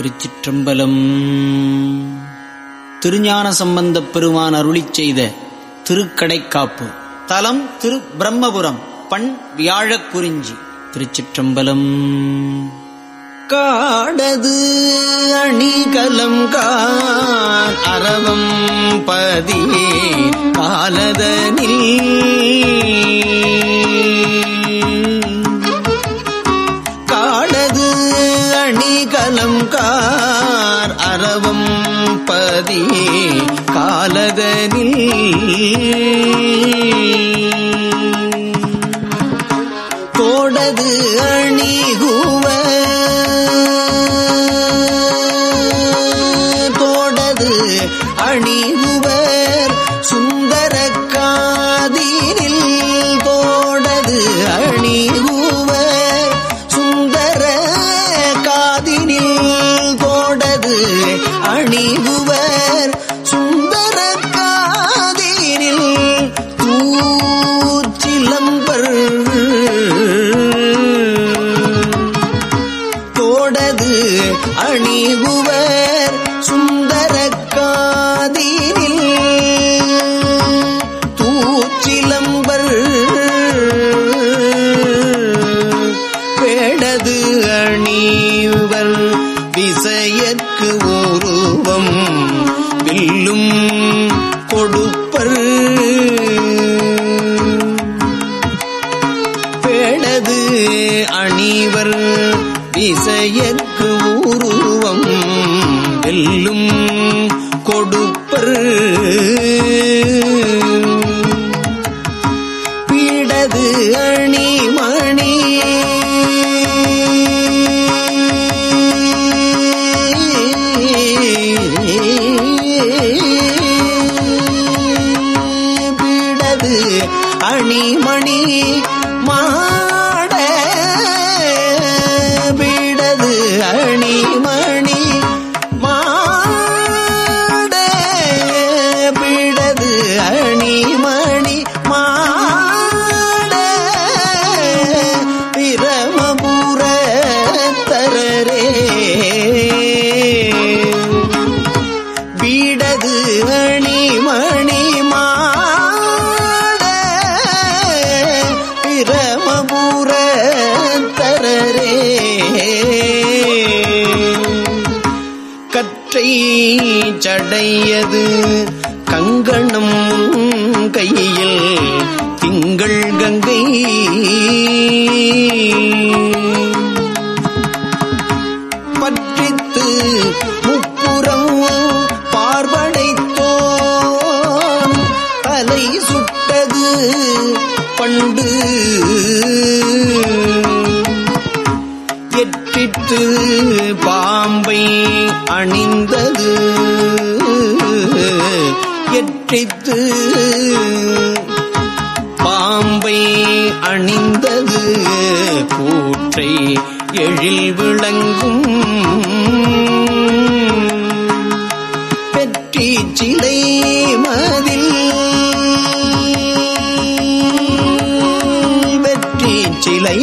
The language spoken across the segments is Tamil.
திருச்சிற்றம்பலம். திருஞான சம்பந்தப் பெருமான் அருளி செய்த திருக்கடைக்காப்பு. தலம் திரு பிரம்மபுரம் பண் வியாழக் குறிஞ்சி திருச்சிற்றம்பலம். காடது அணிகலம் காரவம் பதியே காலதனில். பதிப்பதி காலதனில் கோடது அணிகூ இசையற்கு உருவம் வெல்லும் கொடுப்பர் எழில் விளங்கும். பெற்றிச்சிலை மதில். வெற்றிச்சிலை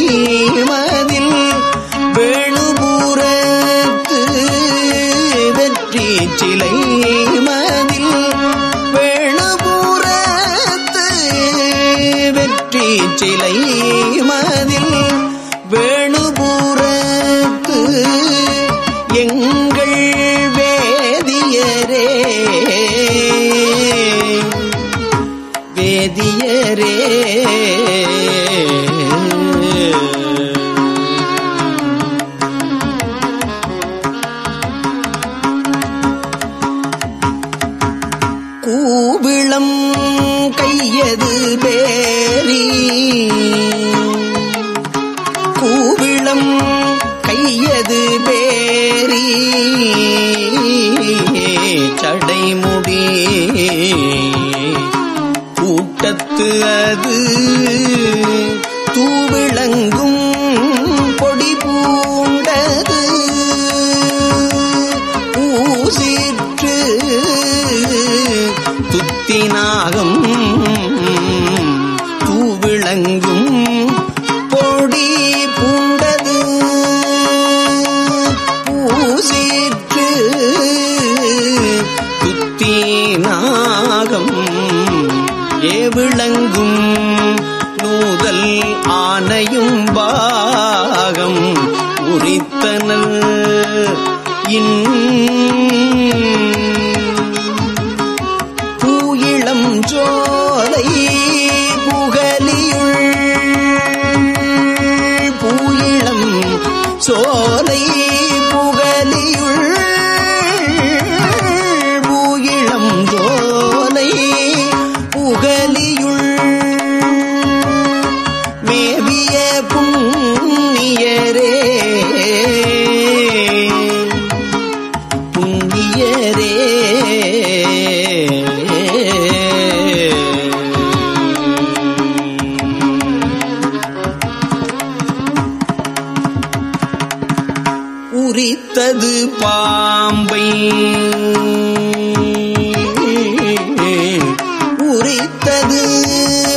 அது தூவிளங்கும் உரித்தனல். இன் நேரே உரித்தது பாம்பை. உரித்தது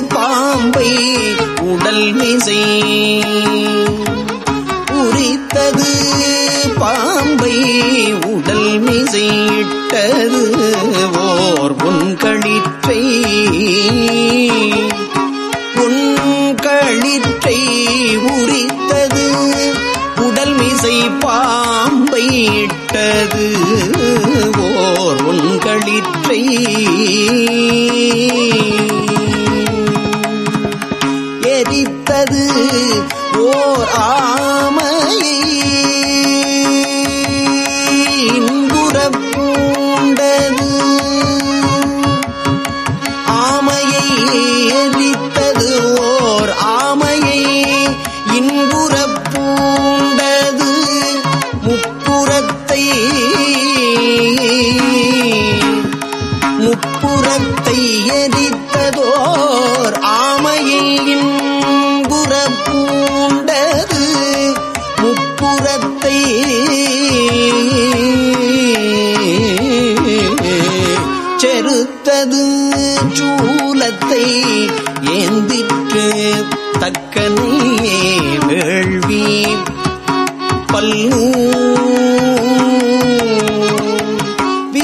பாம்பை. உடல் மிசை ஓர் உன்களிற்றை உன்களிற்றை உரித்தது. உடல் மிசை பாம்பை இட்டது. ஓர் உன்களிற்றை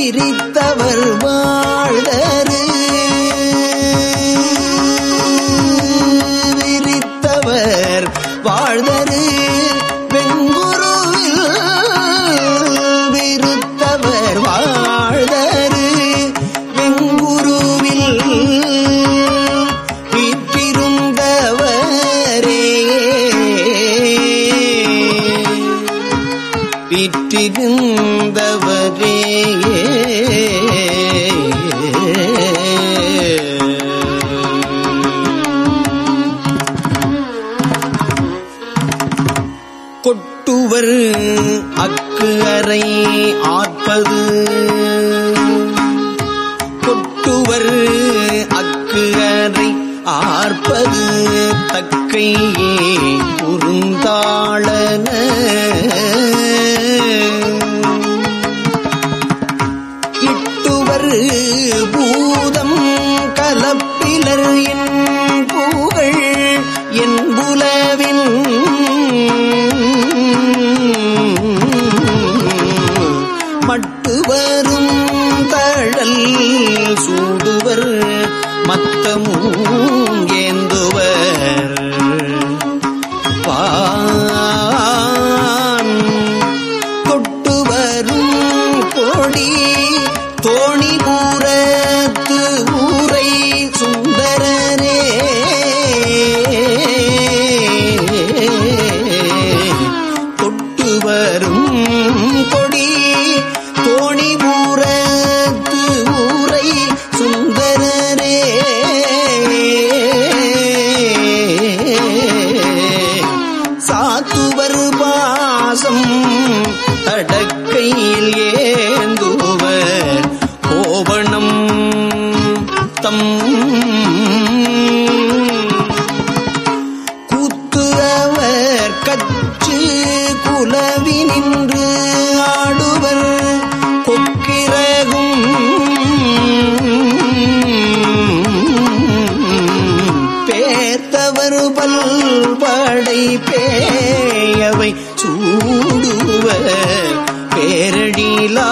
சிரித்தவர் வாழ்க. கொட்டுவர். அக்கு அறை ஆற்பது கொட்டுவர். அக்கு அறை ஆற்பது தக்கையே உருந்தா பல்வடை பேயவை சூடுவ பேரடிலா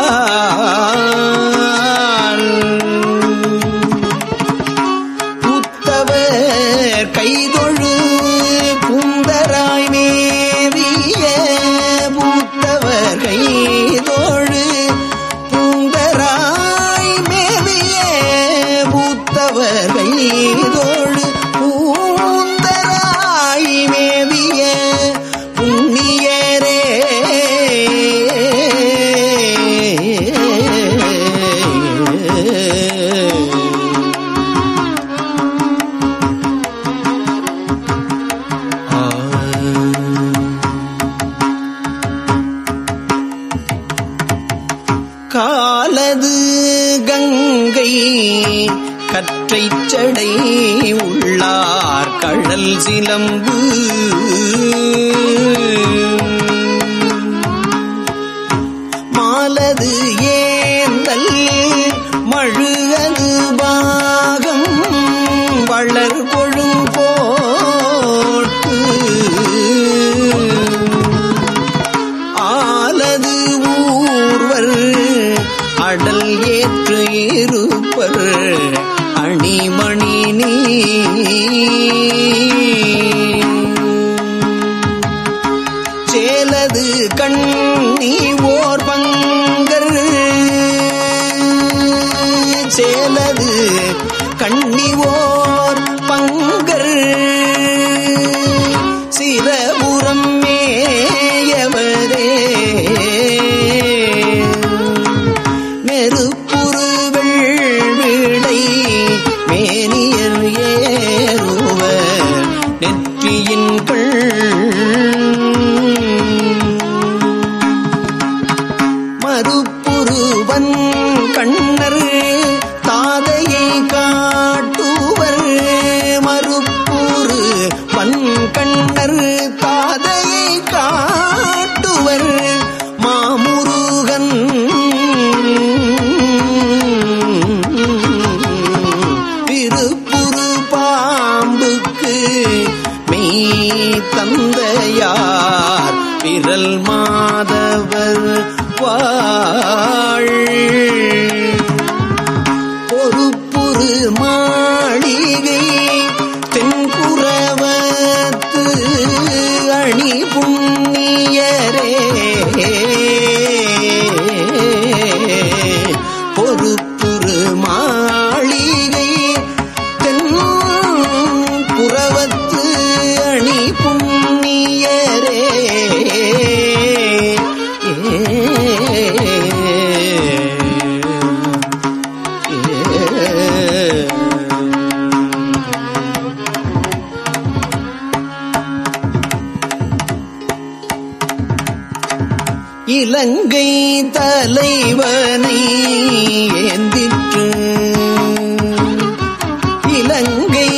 இலங்கை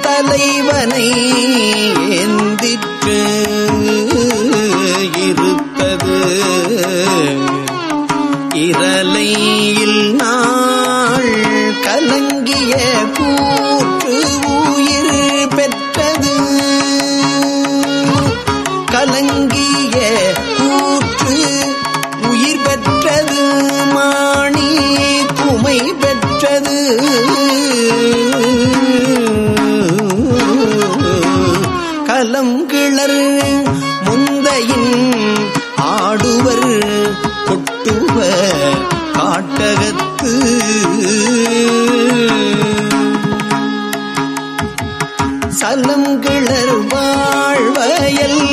தலைவனை எந்திற்று இருப்பது. இரலையில் நான் ஆடையின் ஆடுவர் கொட்டுவ காட்டகத்து. சலம் கிளர் வாழ்வயல்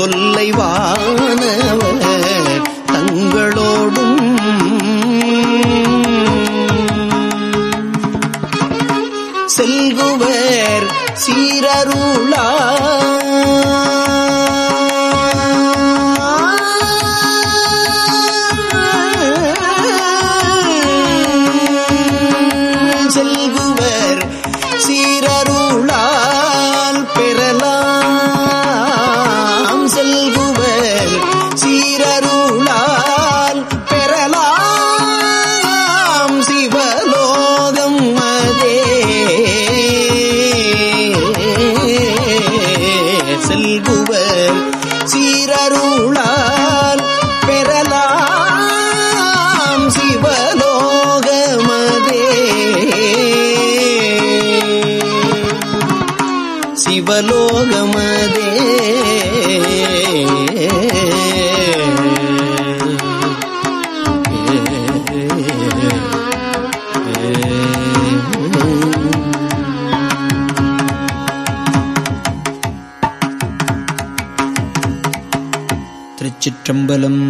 தொல்லைவானவர் தங்களோடும். செல்குவர் சீரருளா திருச்சிற்றம்பலம்